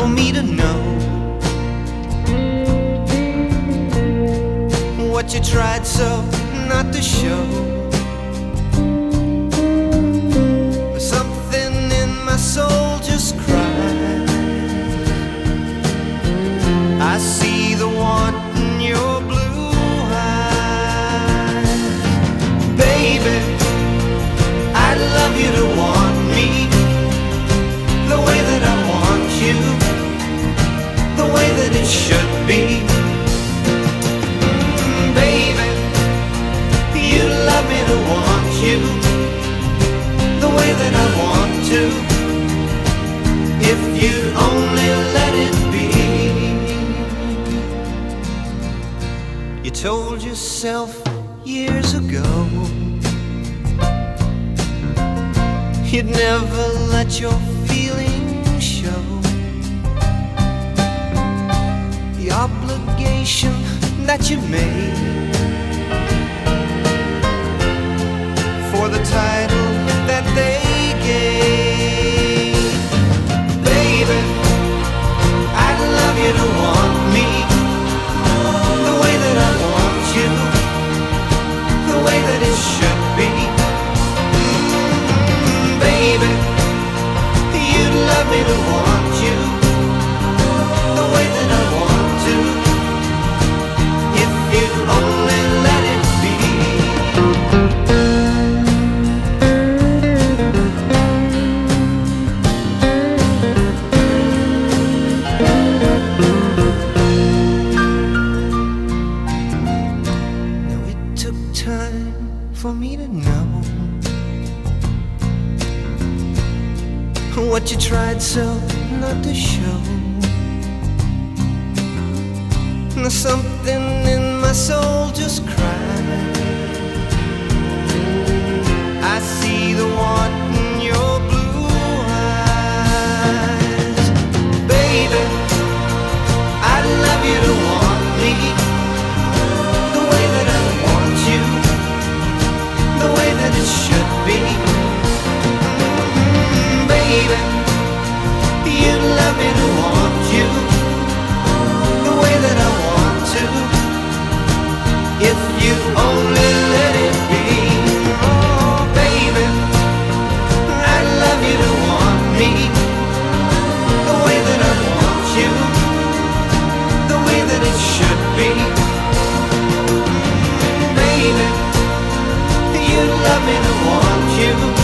for me to know what you tried so not to show. Should be. Baby, you love me to want you, the way that I want to, if you only let it be. You told yourself years ago. You'd never let your feelings that you made what you tried so not to show. Now something in my soul just cried. I see the Baby, you love me to want you.